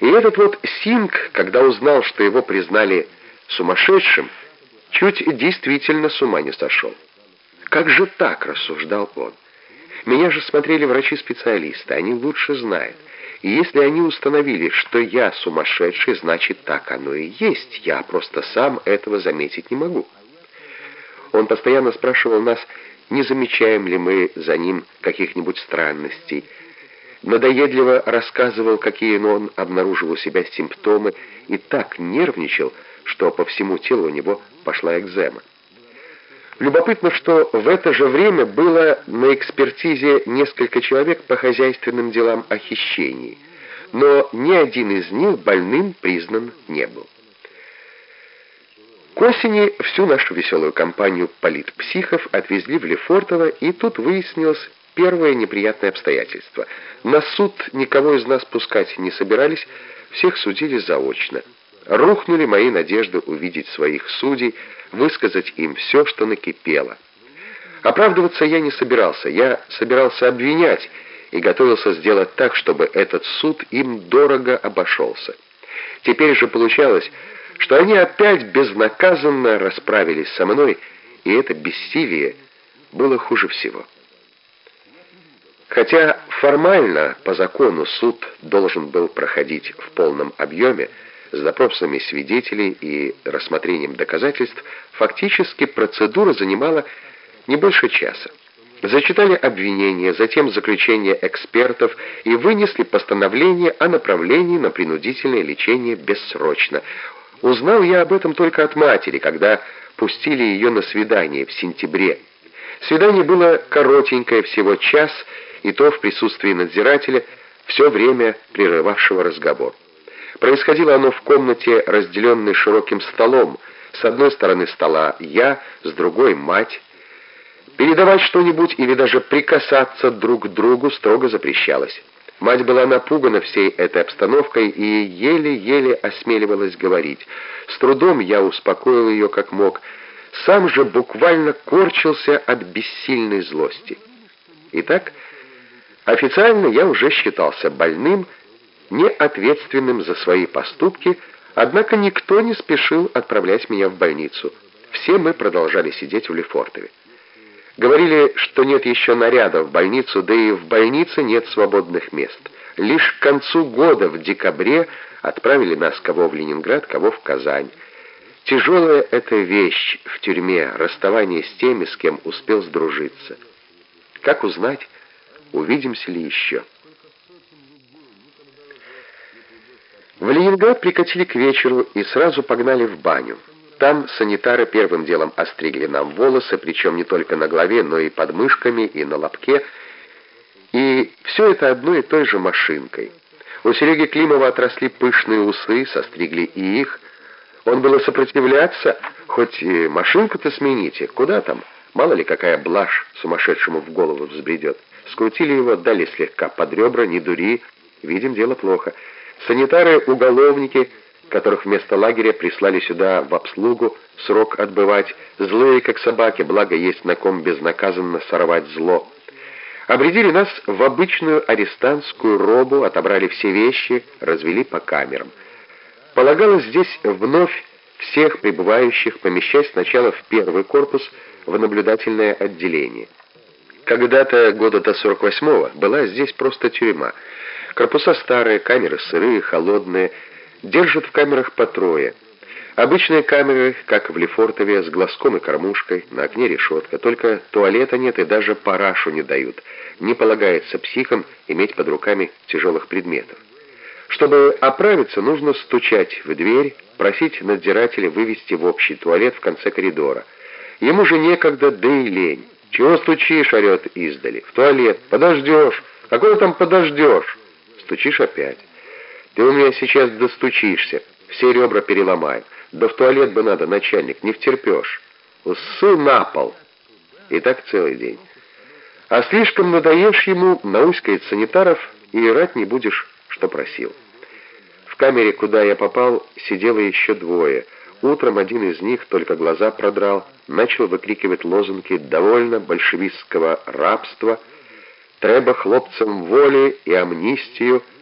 И этот вот Синг, когда узнал, что его признали сумасшедшим, чуть действительно с ума не сошел. Как же так, рассуждал он. Меня же смотрели врачи-специалисты, они лучше знают. И если они установили, что я сумасшедший, значит так оно и есть. Я просто сам этого заметить не могу. Он постоянно спрашивал нас, не замечаем ли мы за ним каких-нибудь странностей. Надоедливо рассказывал, какие он обнаружил у себя симптомы, и так нервничал, что по всему телу у него пошла экзема. Любопытно, что в это же время было на экспертизе несколько человек по хозяйственным делам о хищении, но ни один из них больным признан не был. К осени всю нашу веселую компанию политпсихов отвезли в Лефортово, и тут выяснилось первое неприятное обстоятельство. На суд никого из нас пускать не собирались, всех судили заочно. Рухнули мои надежды увидеть своих судей, высказать им все, что накипело. Оправдываться я не собирался, я собирался обвинять и готовился сделать так, чтобы этот суд им дорого обошелся. Теперь же получалось, что они опять безнаказанно расправились со мной, и это бессилие было хуже всего. Хотя формально, по закону, суд должен был проходить в полном объеме, с допросами свидетелей и рассмотрением доказательств, фактически процедура занимала не больше часа. Зачитали обвинения, затем заключение экспертов и вынесли постановление о направлении на принудительное лечение бессрочно. Узнал я об этом только от матери, когда пустили ее на свидание в сентябре. Свидание было коротенькое, всего час, и то в присутствии надзирателя, все время прерывавшего разговор. Происходило оно в комнате, разделенной широким столом. С одной стороны стола я, с другой мать. Передавать что-нибудь или даже прикасаться друг к другу строго запрещалось. Мать была напугана всей этой обстановкой и еле-еле осмеливалась говорить. С трудом я успокоил ее как мог. Сам же буквально корчился от бессильной злости. Итак, официально я уже считался больным, не ответственным за свои поступки, однако никто не спешил отправлять меня в больницу. Все мы продолжали сидеть в Лефортове. Говорили, что нет еще наряда в больницу, да и в больнице нет свободных мест. Лишь к концу года, в декабре, отправили нас кого в Ленинград, кого в Казань. Тяжелая эта вещь в тюрьме, расставание с теми, с кем успел сдружиться. Как узнать, увидимся ли еще? В Ленинград прикатили к вечеру и сразу погнали в баню. Там санитары первым делом остригли нам волосы, причем не только на голове, но и под мышками, и на лобке. И все это одной и той же машинкой. У Сереги Климова отросли пышные усы, состригли и их. Он было сопротивляться, хоть машинку-то смените, куда там? Мало ли какая блажь сумасшедшему в голову взбредет. Скрутили его, дали слегка под ребра, не дури, видим, дело плохо. Санитары-уголовники, которых вместо лагеря прислали сюда в обслугу, срок отбывать, злые как собаки, благо есть на ком безнаказанно сорвать зло. Обредили нас в обычную арестантскую робу, отобрали все вещи, развели по камерам. Полагалось здесь вновь всех прибывающих помещать сначала в первый корпус в наблюдательное отделение. Когда-то, года до 48-го, была здесь просто тюрьма — Корпуса старые, камеры сырые, холодные. Держат в камерах по трое. Обычные камеры, как в Лефортове, с глазком и кормушкой, на окне решетка. Только туалета нет и даже парашу не дают. Не полагается психам иметь под руками тяжелых предметов. Чтобы оправиться, нужно стучать в дверь, просить надзирателя вывести в общий туалет в конце коридора. Ему же некогда, да и лень. «Чего стучишь?» — орет издали. «В туалет. Подождешь. Какой там подождешь?» Стучишь опять. Ты у меня сейчас достучишься. Все ребра переломаю. Да в туалет бы надо, начальник, не втерпешь. Усы на пол. И так целый день. А слишком надоешь ему, науськает санитаров, и рать не будешь, что просил. В камере, куда я попал, сидело еще двое. Утром один из них только глаза продрал, начал выкрикивать лозунги «довольно большевистского рабства», Треба хлопцам волі і амністію –